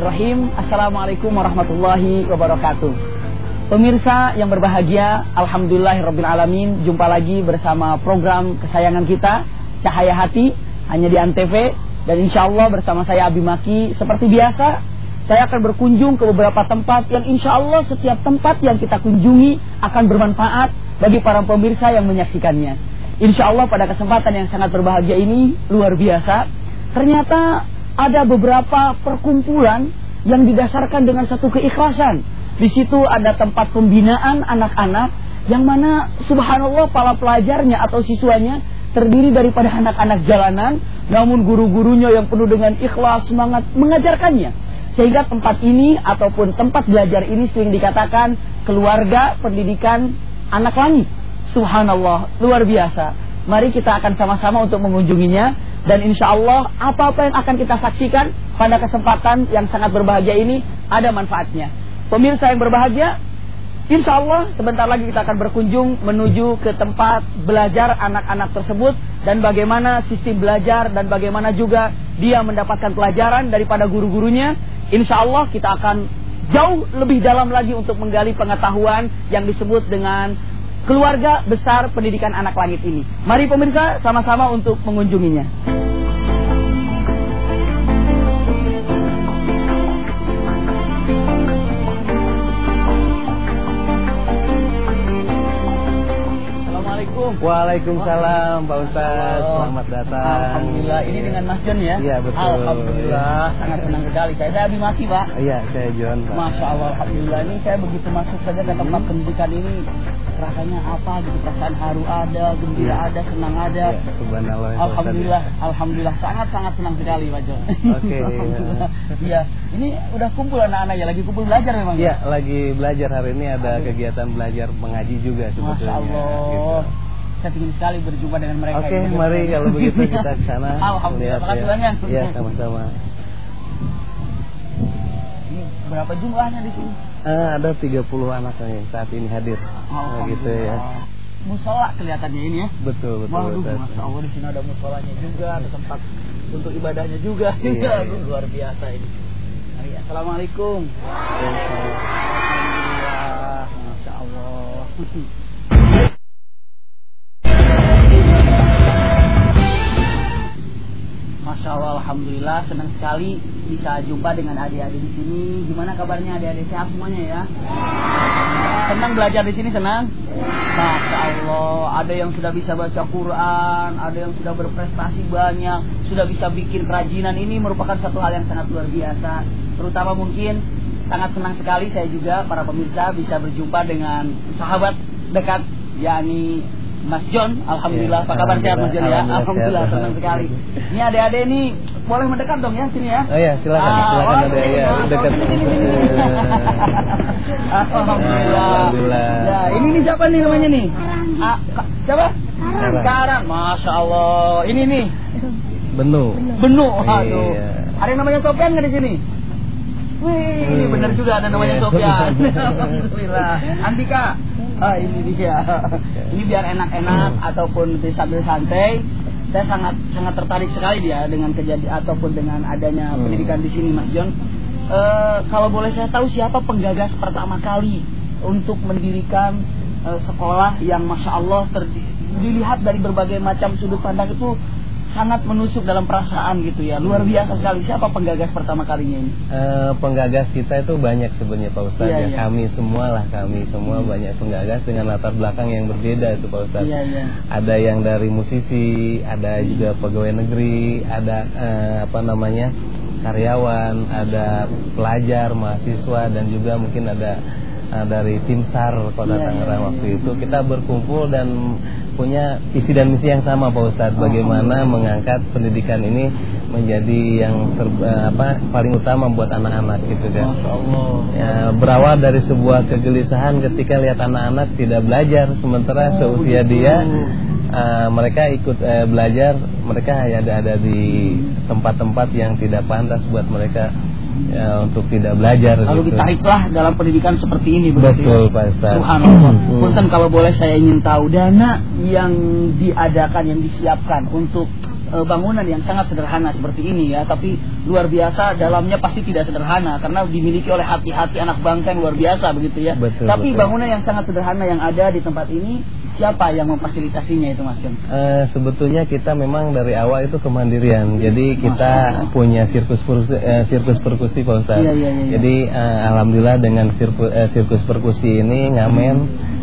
Bismillahirrahmanirrahim. Assalamualaikum warahmatullahi wabarakatuh. Pemirsa yang berbahagia Alhamdulillahirrabbilalamin Jumpa lagi bersama program kesayangan kita Cahaya Hati Hanya di Antv. Dan insya Allah bersama saya Abi Maki Seperti biasa Saya akan berkunjung ke beberapa tempat Yang insya Allah setiap tempat yang kita kunjungi Akan bermanfaat bagi para pemirsa yang menyaksikannya. Insya Allah pada kesempatan yang sangat berbahagia ini Luar biasa. Ternyata ada beberapa perkumpulan yang didasarkan dengan satu keikhlasan. Di situ ada tempat pembinaan anak-anak yang mana subhanallah para pelajarnya atau siswanya terdiri daripada anak-anak jalanan namun guru-gurunya yang penuh dengan ikhlas semangat mengajarkannya. Sehingga tempat ini ataupun tempat belajar ini sering dikatakan keluarga pendidikan anak langit. Subhanallah, luar biasa. Mari kita akan sama-sama untuk mengunjunginya dan insya Allah apa-apa yang akan kita saksikan pada kesempatan yang sangat berbahagia ini ada manfaatnya. Pemirsa yang berbahagia, insya Allah sebentar lagi kita akan berkunjung menuju ke tempat belajar anak-anak tersebut dan bagaimana sistem belajar dan bagaimana juga dia mendapatkan pelajaran daripada guru-gurunya. Insya Allah kita akan jauh lebih dalam lagi untuk menggali pengetahuan yang disebut dengan keluarga besar pendidikan anak langit ini. Mari pemirsa sama-sama untuk mengunjunginya. Waalaikumsalam Pak Ustaz. Selamat datang. Alhamdulillah. Ini dengan Mas John ya? Iya betul. Alhamdulillah. Sangat senang sekali. Saya Dabi Maki Pak. Iya saya John Pak. Masya Allah. Alhamdulillah. Ini saya begitu masuk saja ke tempat pendidikan ini rasanya apa gitu perasaan haru ada, gembira Ya. ada, senang ada. Ya, subhanallah, Alhamdulillah, alhamdulillah sangat sangat senang sekali Pak John. Oke. Alhamdulillah. Iya, ini udah kumpul anak-anak ya, lagi kumpul belajar memang Iya lagi belajar hari ini ada kegiatan belajar mengaji juga sebetulnya. Masya Allah. gitu. Saya ingin sekali berjumpa dengan mereka. Oke ini. mari kalau begitu kita ke sana. Alhamdulillah, lihat makasih ya. banyak. Iya sama-sama. Ini berapa jumlahnya di sini? Eh, ada 30 anak yang saat ini hadir. Nah, gitu ya. Musola kelihatannya ini ya. Betul betul. Waduh, Ustaz. masya Allah di sini ada musolanya juga, ada tempat untuk ibadahnya juga. Iya, iya. luar biasa ini. Mari, Assalamualaikum. Alhamdulillah, masya Allah. Alhamdulillah senang sekali bisa jumpa dengan adik-adik di sini. Gimana kabarnya adik-adik sehat semuanya ya? Senang belajar di sini senang? Masya Allah, ada yang sudah bisa baca Quran, ada yang sudah berprestasi banyak, sudah bisa bikin kerajinan. Ini merupakan satu hal yang sangat luar biasa. Terutama mungkin sangat senang sekali saya juga para pemirsa bisa berjumpa dengan sahabat dekat yakni Mas John, Alhamdulillah, Ya, apa kabar sehat Mas John ya? Alhamdulillah, senang sekali. Ini adik-adik ini boleh mendekat dong ya sini ya? Oh iya silakan Ah, silakan oh, ada ya dekat. Alhamdulillah. Alhamdulillah. Ya, ini nih siapa nih namanya nih? Ah, siapa? Karang. Karang. Masya Allah. Ini nih Benu. Benu. Aduh. Iya. Ada yang namanya Sofian nggak di sini? Wih, ini Hmm. benar juga ada namanya Iya. Sofian. Alhamdulillah. Andika. Ah, ini dia. Ini biar enak-enak ataupun sambil santai. Saya sangat sangat tertarik sekali dia dengan kejadian ataupun dengan adanya Hmm. pendidikan di sini, Mas John. Eh, kalau boleh saya tahu siapa penggagas pertama kali untuk mendirikan eh, sekolah yang masya Allah ter- dilihat dari berbagai macam sudut pandang itu sangat menusuk dalam perasaan gitu ya. Luar biasa sekali. Siapa penggagas pertama kalinya ini? Eh, penggagas kita itu banyak sebenarnya Pak Ustadz. Iya, ya. iya. Kami semua lah kami semua banyak penggagas dengan latar belakang yang berbeda itu Pak Ustadz. iya iya. Ada yang dari musisi, ada juga pegawai negeri, ada eh, apa namanya karyawan, ada pelajar, mahasiswa dan juga mungkin ada eh, dari tim SAR Kota Iya, Tangerang iya, waktu iya. itu. Kita berkumpul dan punya isi dan misi yang sama Pak Ustadz Oh, bagaimana mengangkat pendidikan ini menjadi yang eh, apa paling utama buat anak-anak gitu kan. masya Allah Ya, berawal dari sebuah kegelisahan ketika lihat anak-anak tidak belajar sementara Oh, seusia begitu. dia eh, mereka ikut eh, belajar mereka hanya ada ada di tempat-tempat yang tidak pantas buat mereka ya, untuk tidak belajar lalu gitu. ditariklah dalam pendidikan seperti ini begitu Betul ya? Pak Ustaz. Subhanallah. Hmm. Punten kalau boleh saya ingin tahu dana yang diadakan yang disiapkan untuk uh, bangunan yang sangat sederhana seperti ini ya, tapi luar biasa dalamnya pasti tidak sederhana karena dimiliki oleh hati-hati anak bangsa yang luar biasa begitu ya. Betul, tapi betul. bangunan yang sangat sederhana yang ada di tempat ini siapa yang memfasilitasinya itu Mas? Uh, sebetulnya kita memang dari awal itu kemandirian. Jadi kita punya sirkus perkusi, uh, sirkus perkusi Pak Ustaz. Iya, iya, iya. Jadi uh, alhamdulillah dengan sirkus, uh, sirkus perkusi ini ngamen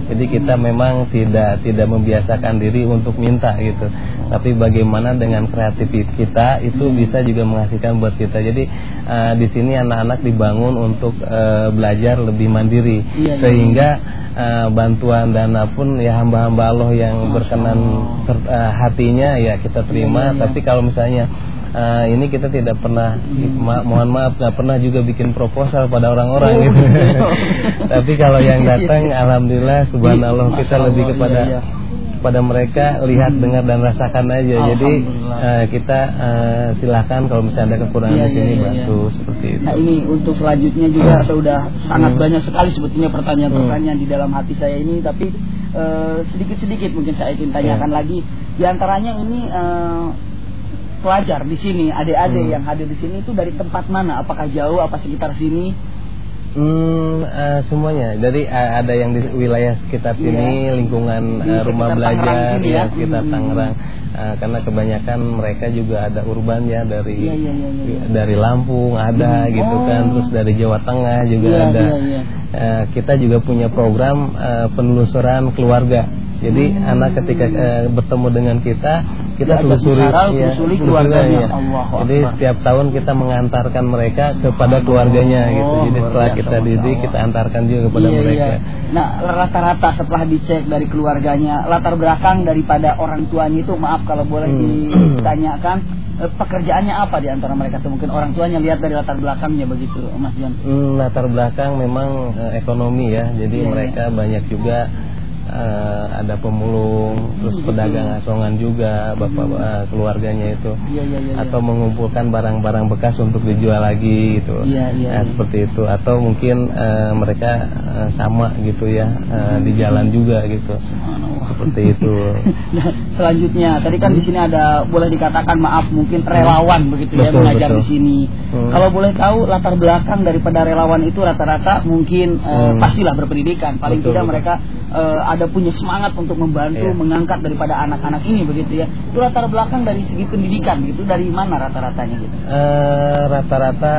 jadi kita memang tidak tidak membiasakan diri untuk minta gitu. Tapi bagaimana dengan kreativitas kita itu bisa juga menghasilkan buat kita. Jadi uh, di sini anak-anak dibangun untuk uh, belajar lebih mandiri Iya, iya. sehingga uh, bantuan dana pun ya hamba-hamba Allah yang berkenan ter- uh, hatinya ya kita terima. Iya, iya, iya. Tapi kalau misalnya uh, ini kita tidak pernah ma- mohon maaf nggak pernah juga bikin proposal pada orang-orang Oh, gitu. gitu. Tapi kalau yang datang alhamdulillah subhanallah Masya kita Allah, lebih kepada iya, iya. Kepada mereka lihat dengar dan rasakan aja. Jadi uh, kita uh, silahkan kalau misalnya ada kekurangan Iya, di sini iya, bantu seperti itu. Nah ini untuk selanjutnya juga sudah sangat Hmm. banyak sekali sebetulnya pertanyaan-pertanyaan di dalam hati saya ini tapi eh, sedikit-sedikit mungkin saya ingin tanyakan Ya. lagi. Di antaranya ini eh, pelajar di sini, adik-adik Hmm. yang hadir di sini itu dari tempat mana? Apakah jauh apa sekitar sini? Hmm, eh, semuanya. Jadi eh, ada yang di wilayah sekitar sini, lingkungan Di eh, rumah belajar Tangerang ini ya. ya sekitar Hmm. Tangerang. Eh, karena kebanyakan mereka juga ada urban ya dari Iya, iya, iya, iya. dari Lampung ada Hmm. gitu kan, Oh. terus dari Jawa Tengah juga Iya, ada. iya, iya. Eh, kita juga punya program eh, penelusuran keluarga. Jadi anak ketika eh, bertemu dengan kita, kita telusuri, ya, keluarganya. ya. Jadi Akbar. setiap tahun kita mengantarkan mereka kepada keluarganya gitu. Oh, Jadi luar setelah kita didik, kita antarkan juga kepada Iya, mereka. iya. Nah, rata-rata setelah dicek dari keluarganya, latar belakang daripada orang tuanya itu, maaf kalau boleh Hmm. ditanyakan, eh, pekerjaannya apa di antara mereka tuh? Mungkin orang tuanya lihat dari latar belakangnya begitu, Mas Jan. Hmm, latar belakang memang eh, ekonomi ya. Jadi Iya, mereka banyak juga eh, ada pemulung, terus pedagang asongan juga, bapak eh, keluarganya itu. Iya, iya, iya. Atau mengumpulkan barang-barang bekas untuk dijual lagi gitu. Iya, iya, Nah, seperti itu. Atau mungkin eh, mereka eh, sama gitu ya eh, di jalan juga gitu. Seperti itu. Nah, selanjutnya, tadi kan di sini ada boleh dikatakan maaf mungkin relawan begitu ya Betul, mengajar betul. di sini. Hmm. Kalau boleh tahu latar belakang daripada relawan itu rata-rata mungkin eh, Hmm. pastilah berpendidikan. Paling Betul, tidak betul. mereka eh, ada punya semangat untuk membantu Iya. mengangkat daripada anak-anak ini begitu ya. Itu latar belakang dari segi pendidikan gitu dari mana rata-ratanya gitu. Eh, rata-rata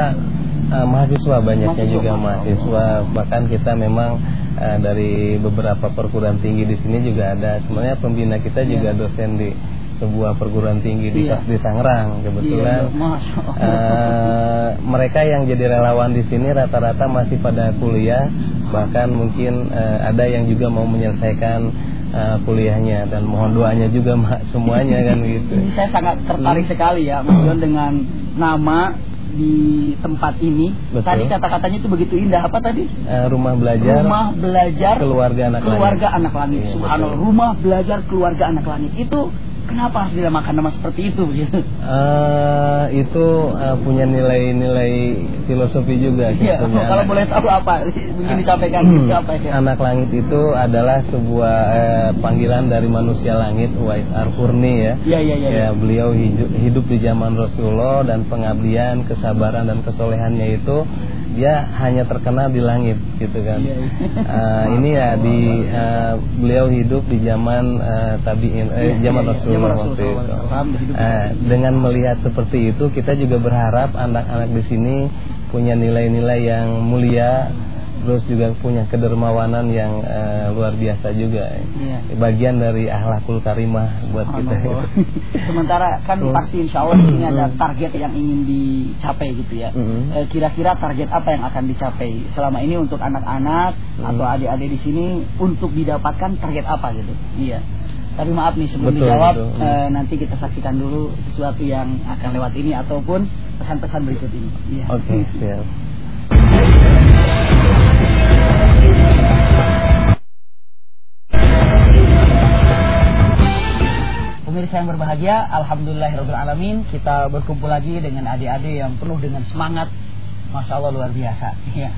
eh, mahasiswa banyaknya Mahasiswa, juga mahasiswa bahkan kita memang eh, dari beberapa perguruan tinggi di sini juga ada. Sebenarnya pembina kita juga dosen di sebuah perguruan tinggi di Iya. di Tangerang kebetulan. Iya, Masya Allah. Eh, mereka yang jadi relawan di sini rata-rata masih pada kuliah bahkan mungkin eh, ada yang juga mau menyelesaikan eh, kuliahnya. Dan mohon doanya juga Mak, semuanya kan gitu. Saya sangat tertarik sekali ya John dengan nama di tempat ini. Betul. Tadi kata-katanya itu begitu indah. Apa tadi? Eh, rumah belajar Rumah belajar keluarga anak keluarga langit. anak langit. Iya, Subhanallah. betul. Rumah belajar keluarga anak langit. Itu kenapa harus dinamakan nama seperti itu gitu? Eh, itu eh, punya nilai-nilai filosofi juga Iya, sebetulnya. kalau boleh tahu apa? Mungkin disampaikan Hmm, gitu apa ya? Anak langit itu adalah sebuah eh, panggilan dari manusia langit Wais Arfurni ya. Iya, iya, iya. Ya, beliau hidup, hidup di zaman Rasulullah dan pengabdian, kesabaran dan kesolehannya itu dia hanya terkenal di langit gitu kan. Eh, ini ya di eh, beliau hidup di zaman eh, tabiin eh, Iya, zaman. Rasulullah waktu Rasulullah itu. Eh, dengan melihat seperti itu kita juga berharap anak-anak di sini punya nilai-nilai yang mulia terus juga punya kedermawanan yang eh, luar biasa juga Iya. bagian dari akhlakul karimah buat kita. Sementara kan Hmm. pasti insya Allah di sini ada target yang ingin dicapai gitu ya. Hmm. Eh, Kira-kira target apa yang akan dicapai selama ini untuk anak-anak Hmm. atau adik-adik di sini untuk didapatkan target apa gitu? Iya. Tapi maaf nih sebelum Betul, dijawab betul. Hmm. eh, nanti kita saksikan dulu sesuatu yang akan lewat ini ataupun pesan-pesan berikut ini. Iya. oke siap Pemirsa yang berbahagia, Alhamdulillahirrahmanirrahim Kita berkumpul lagi dengan adik-adik yang penuh dengan semangat Masya Allah luar biasa ya.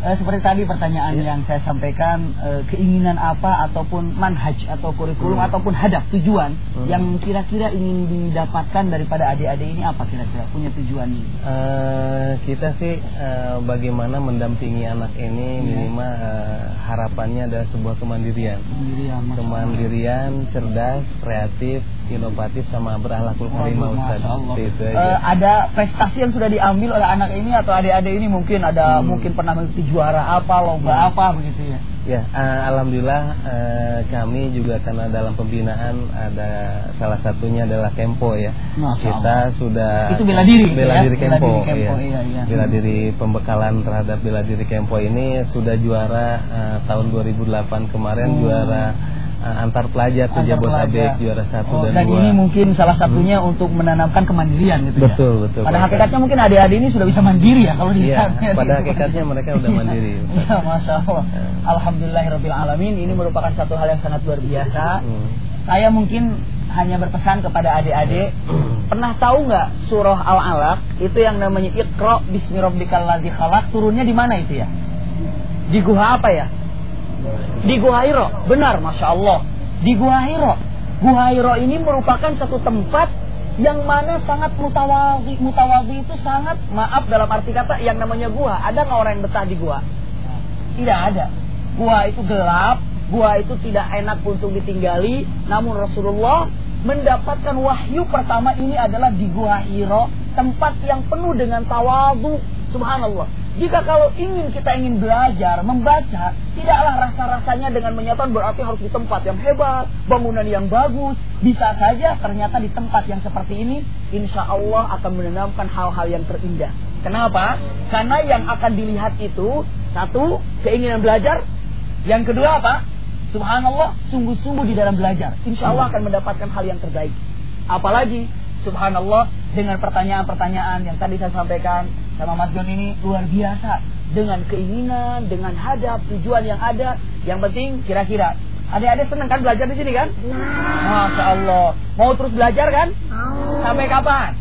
Eh, seperti tadi pertanyaan Ya. yang saya sampaikan eh, keinginan apa ataupun manhaj atau kurikulum Hmm. ataupun hadaf tujuan Hmm. yang kira-kira ingin didapatkan daripada adik-adik ini apa kira-kira punya tujuan ini? Eh, kita sih eh, bagaimana mendampingi anak ini Iya. minimal eh, harapannya adalah sebuah kemandirian. Kemandirian. Kemandirian, cerdas, kreatif, inovatif sama berakhlakul karimah Ustaz. Allah. Itu aja. ada prestasi yang sudah diambil oleh anak ini atau adik-adik ini mungkin ada Hmm. mungkin pernah mengikuti juara apa lomba apa begitu ya Ya, eh, alhamdulillah eh, kami juga karena dalam pembinaan ada salah satunya adalah Kempo ya. Masya Kita sudah Itu bela diri, bela ya? diri Bela Kempo, diri Kempo, iya. iya, iya. Bela diri pembekalan terhadap bela diri Kempo ini sudah juara eh, tahun 2008 kemarin Hmm. juara antar pelajar tuh Jabodetabek juara satu Oh, dan, dan dua. ini mungkin salah satunya untuk menanamkan kemandirian gitu ya Betul, betul, pada hakikatnya mungkin adik-adik ini sudah bisa mandiri ya kalau Iya, dilihat pada hakikatnya mereka udah mandiri, Ustaz. Iya, masya Allah. Ya. Alhamdulillahirabbil alamin. Ini merupakan satu hal yang sangat luar biasa. Hmm. Saya mungkin hanya berpesan kepada adik-adik Pernah tahu nggak surah Al-Alaq itu yang namanya Iqra bismi rabbikal ladzi khalaq turunnya di mana itu ya? Di gua apa ya? Di Gua Hiro. Benar, Masya Allah. Di Gua Hiro. Gua Hiro ini merupakan satu tempat yang mana sangat mutawadhi. Mutawadhi itu sangat, maaf dalam arti kata, yang namanya gua. Ada nggak orang yang betah di gua? Tidak ada. Gua itu gelap, gua itu tidak enak untuk ditinggali. Namun Rasulullah mendapatkan wahyu pertama ini adalah di Gua Hiro, tempat yang penuh dengan tawadu. Subhanallah. Jika kalau ingin kita ingin belajar, membaca, tidaklah rasa-rasanya dengan menyatakan berarti harus di tempat yang hebat, bangunan yang bagus. Bisa saja ternyata di tempat yang seperti ini, insya Allah akan menanamkan hal-hal yang terindah. Kenapa? Karena yang akan dilihat itu, satu, keinginan belajar. Yang kedua apa? Subhanallah, sungguh-sungguh di dalam belajar. Insya Allah akan mendapatkan hal yang terbaik. Apalagi, subhanallah, dengan pertanyaan-pertanyaan yang tadi saya sampaikan sama Mas John ini luar biasa. Dengan keinginan, dengan hadap, tujuan yang ada. Yang penting kira-kira. Adik-adik senang kan belajar di sini kan? Masya Allah. Mau terus belajar kan? Sampai kapan?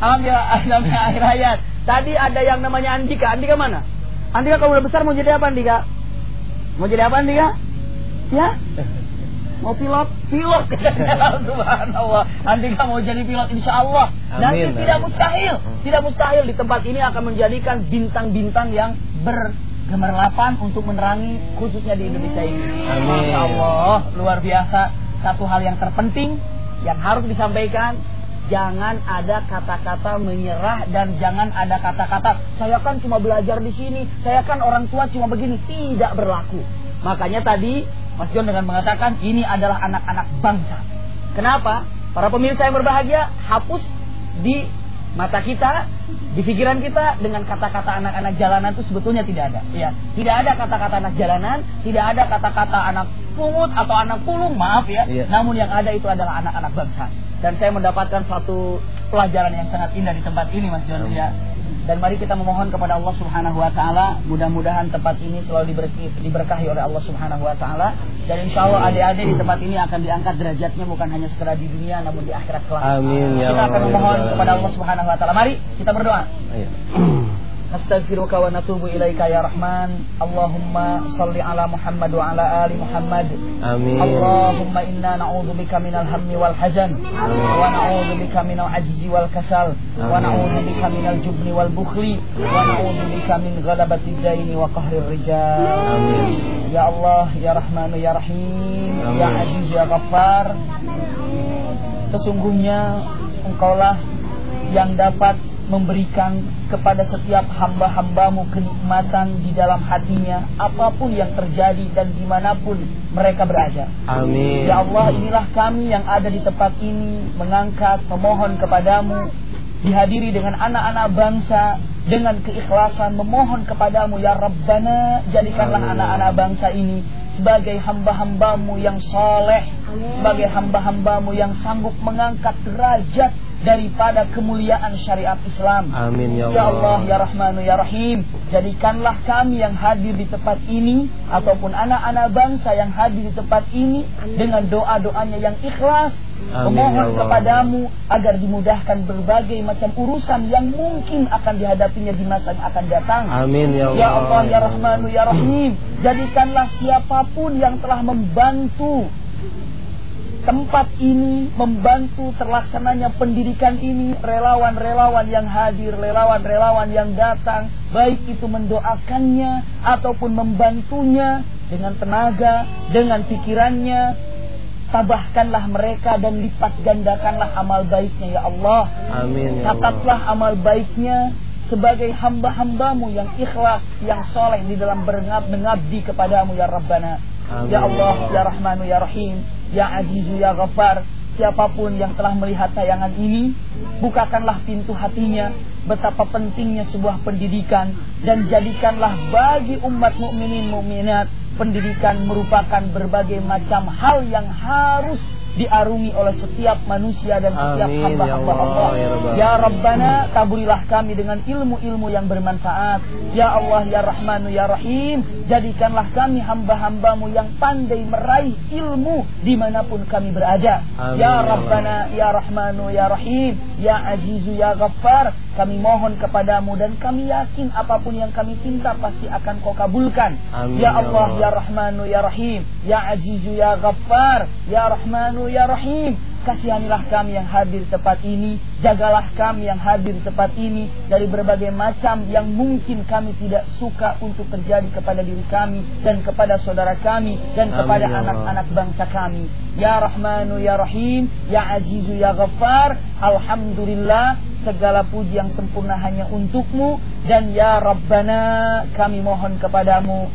Alhamdulillah, alhamdulillah akhir hayat. Tadi ada yang namanya Andika. Andika mana? Andika kalau udah besar mau jadi apa Andika? Mau jadi apa Andika? Ya? Mau pilot? Pilot. Subhanallah. Andika mau jadi pilot insya Allah. Nanti Amin, tidak mustahil. Tidak mustahil di tempat ini akan menjadikan bintang-bintang yang bergemerlapan untuk menerangi khususnya di Indonesia ini. Amin. Masya Allah. Luar biasa. Satu hal yang terpenting yang harus disampaikan Jangan ada kata-kata menyerah dan jangan ada kata-kata saya kan cuma belajar di sini, saya kan orang tua cuma begini, tidak berlaku. Makanya tadi Mas John dengan mengatakan ini adalah anak-anak bangsa. Kenapa? Para pemirsa yang berbahagia, hapus di mata kita, di pikiran kita dengan kata-kata anak-anak jalanan itu sebetulnya tidak ada. Ya, tidak ada kata-kata anak jalanan, tidak ada kata-kata anak pungut atau anak pulung, maaf ya. Iya. Namun yang ada itu adalah anak-anak bangsa. Dan saya mendapatkan suatu pelajaran yang sangat indah di tempat ini, Mas John ya. Dan mari kita memohon kepada Allah Subhanahu wa taala, mudah-mudahan tempat ini selalu diberkahi, diberkahi oleh Allah Subhanahu wa taala dan insya Allah adik-adik di tempat ini akan diangkat derajatnya bukan hanya sekedar di dunia namun di akhirat kelak. Amin, ya Kita akan memohon kepada. Allah Subhanahu wa taala. Mari kita berdoa. Ayo. Nastaghfiruka wa natubu ilaika ya Rahman. Allahumma salli ala Muhammad wa ala ali Muhammad. Amin. Allahumma inna na'udzubika minal hammi wal hazan wa na'udzubika minal ajzi wal kasal wa Amin. na'udzubika minal jubni wal bukhli wa na'udzubika min ghalabati daini wa qahrir rijal. Amin. Ya Allah, ya Rahman, ya Rahim, ya Aziz, ya Ghaffar. Sesungguhnya Engkaulah yang dapat memberikan kepada setiap hamba-hambamu kenikmatan di dalam hatinya apa pun yang terjadi dan di mana pun mereka berada. Amin. Ya Allah, inilah kami yang ada di tempat ini mengangkat, memohon kepadamu dihadiri dengan anak-anak bangsa dengan keikhlasan memohon kepadamu ya Rabbana jadikanlah anak-anak bangsa ini sebagai hamba-hambamu yang soleh sebagai hamba-hambamu yang sanggup mengangkat derajat daripada kemuliaan syariat Islam. Amin ya Allah. Ya Allah ya Rahmanu ya Rahim, jadikanlah kami yang hadir di tempat ini ataupun anak-anak bangsa yang hadir di tempat ini dengan doa-doanya yang ikhlas Amin, memohon ya Allah. kepadamu agar dimudahkan berbagai macam urusan yang mungkin akan dihadapinya di masa yang akan datang. Amin ya Allah. Ya Allah ya Rahmanu ya Rahim, jadikanlah siapa pun yang telah membantu tempat ini membantu terlaksananya pendidikan ini relawan-relawan yang hadir relawan-relawan yang datang baik itu mendoakannya ataupun membantunya dengan tenaga dengan pikirannya tabahkanlah mereka dan lipat gandakanlah amal baiknya ya Allah Amin ya Allah. catatlah amal baiknya sebagai hamba-hambamu yang ikhlas yang soleh di dalam berngab mengabdi kepadamu ya Rabbana Amin. Ya Allah, Ya Rahmanu, Ya Rahim, Ya Azizu, Ya Ghaffar Siapa pun yang telah melihat tayangan ini Bukakanlah pintu hatinya Betapa pentingnya sebuah pendidikan Dan jadikanlah bagi umat mukminin mukminat Pendidikan merupakan berbagai macam hal yang harus diarungi oleh setiap manusia dan setiap hamba-hamba ya Allah, Allah. ya Rabbal Ya. Rabbana taburilah kami dengan ilmu-ilmu yang bermanfaat. Ya Allah, Ya Rahmanu, Ya Rahim, jadikanlah kami hamba-hambamu yang pandai meraih ilmu di mana pun kami berada. Amin, ya ya Rabbana, Ya Rahmanu, Ya Rahim, Ya Azizu, Ya Ghaffar, kami mohon kepadamu dan kami yakin apa pun yang kami pinta pasti akan kau kabulkan. Amin, ya ya Allah, Allah. Ya Rahmanu, Ya Rahim, Ya Azizu, Ya Ghaffar, Ya Rahmanu, Ya Rahim. Kasihanilah kami yang hadir di tempat ini. Jagalah kami yang hadir di tempat ini Dari berbagai macam yang mungkin kami tidak suka untuk terjadi kepada diri kami Dan kepada saudara kami Dan kepada ya anak-anak bangsa kami. Ya Rahmanu Ya Rahim Ya Azizu Ya Ghaffar Alhamdulillah Segala puji yang sempurna hanya untukmu. Dan Ya Rabbana Kami mohon kepadamu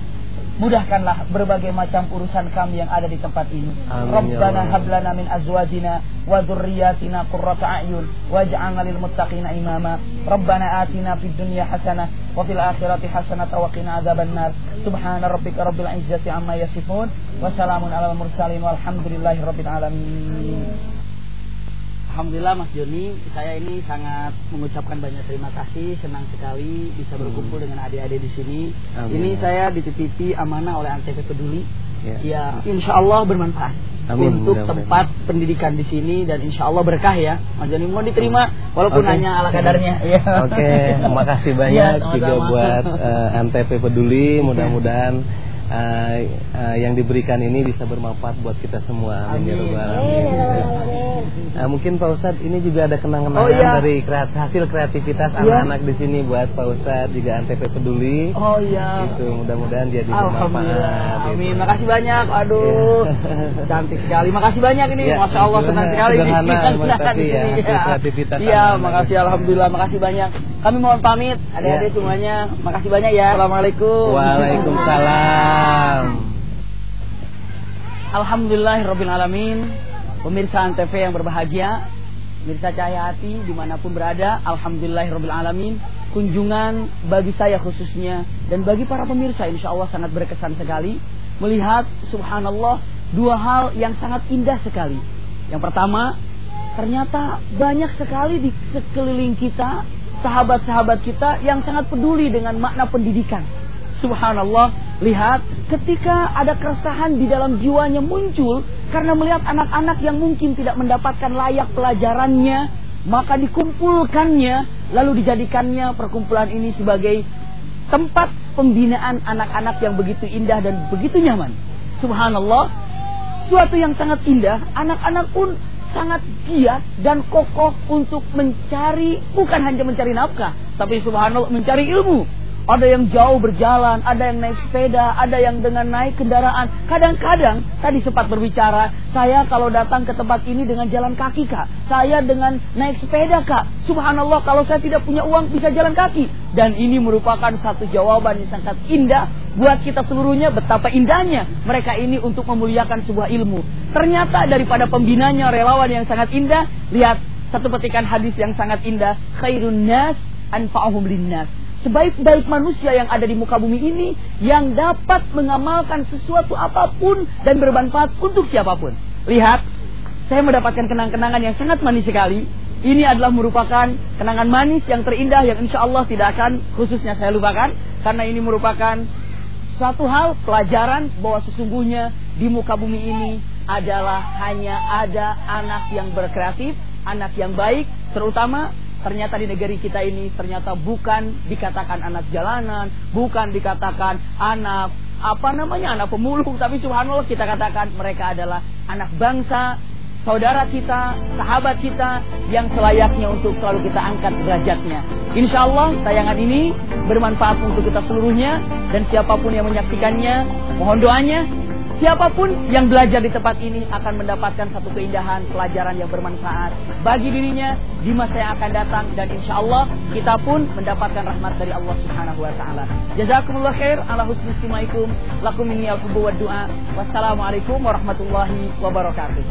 Mudahkanlah berbagai macam urusan kami yang ada di tempat ini. Amin, ya Rabbana Allah. hab lana min azwajina wa dhurriyyatina qurrata a'yun waj'alna lil muttaqina imama. Rabbana atina fid dunya hasanah wa fil akhirati hasanah wa qina adzabannar. Subhana rabbika rabbil izzati amma yasifun wa salamun alal mursalin walhamdulillahi rabbil alamin. Alhamdulillah Mas Joni, saya ini sangat mengucapkan banyak terima kasih, senang sekali bisa berkumpul dengan adik-adik di sini. Amin. Ini saya dititipi amanah oleh Antv Peduli. Ya. Ya, insya Allah bermanfaat Amin, untuk mudah-mudahan. tempat pendidikan di sini dan insya Allah berkah ya. Mas Joni mau diterima walaupun Oke. hanya ala kadarnya. Ya. Oke, makasih Ya, banyak sama-sama. juga buat eh, Antv Peduli. Mudah-mudahan eh, eh, yang diberikan ini bisa bermanfaat buat kita semua. Amin. ya Amin. Rabbal Eh, mungkin Pak Ustadz ini juga ada kenang-kenangan Oh, iya. dari kreat- hasil kreativitas Iya. anak-anak di sini buat Pak Ustadz juga Antv Peduli. Oh iya. Itu mudah-mudahan jadi Alhamdulillah. bermanfaat. gitu. Amin. Makasih banyak. Aduh. Iya. Cantik sekali. Makasih banyak ini. Ya, Masya Allah senang sekali. di ya, sini. hasil kreativitas Iya, makasih alhamdulillah. Makasih banyak. Kami mohon pamit adik-adik Ya. semuanya. Makasih banyak ya. Assalamualaikum. Waalaikumsalam. Alamin. Pemirsa Antv yang berbahagia, pemirsa Cahaya Hati di mana pun berada, Alhamdulillahirabbil alamin. Kunjungan bagi saya khususnya dan bagi para pemirsa insya Allah sangat berkesan sekali melihat subhanallah dua hal yang sangat indah sekali. Yang pertama, ternyata banyak sekali di sekeliling kita sahabat-sahabat kita yang sangat peduli dengan makna pendidikan. Subhanallah, lihat ketika ada keresahan di dalam jiwanya muncul karena melihat anak-anak yang mungkin tidak mendapatkan layak pelajarannya, maka dikumpulkannya lalu dijadikannya perkumpulan ini sebagai tempat pembinaan anak-anak yang begitu indah dan begitu nyaman. Subhanallah, suatu yang sangat indah, anak-anak pun sangat giat dan kokoh untuk mencari bukan hanya mencari nafkah, tapi subhanallah mencari ilmu. Ada yang jauh berjalan, ada yang naik sepeda, ada yang dengan naik kendaraan. Kadang-kadang tadi sempat berbicara, saya kalau datang ke tempat ini dengan jalan kaki kak, saya dengan naik sepeda kak. Subhanallah kalau saya tidak punya uang bisa jalan kaki. Dan ini merupakan satu jawaban yang sangat indah buat kita seluruhnya betapa indahnya mereka ini untuk memuliakan sebuah ilmu. Ternyata daripada pembinanya relawan yang sangat indah, lihat satu petikan hadis yang sangat indah, khairun nas anfa'uhum linnas. Sebaik-baik manusia yang ada di muka bumi ini yang dapat mengamalkan sesuatu apa pun dan bermanfaat untuk siapa pun. Lihat, saya mendapatkan kenang-kenangan yang sangat manis sekali. Ini adalah merupakan kenangan manis yang terindah yang insya Allah tidak akan khususnya saya lupakan. Karena ini merupakan suatu hal pelajaran bahwa sesungguhnya di muka bumi ini adalah hanya ada anak yang berkreatif, anak yang baik, terutama ternyata di negeri kita ini ternyata bukan dikatakan anak jalanan, bukan dikatakan anak apa namanya anak pemulung, tapi subhanallah kita katakan mereka adalah anak bangsa saudara kita, sahabat kita yang selayaknya untuk selalu kita angkat derajatnya. Insya Allah tayangan ini bermanfaat untuk kita seluruhnya dan siapa pun yang menyaksikannya, mohon doanya Siapa pun yang belajar di tempat ini akan mendapatkan satu keindahan pelajaran yang bermanfaat bagi dirinya di masa yang akan datang dan insya Allah kita pun mendapatkan rahmat dari Allah Subhanahu Wa Taala. Jazakumullah khair ala husni istimaikum lakum minni al wa du'a. Wassalamualaikum warahmatullahi wabarakatuh.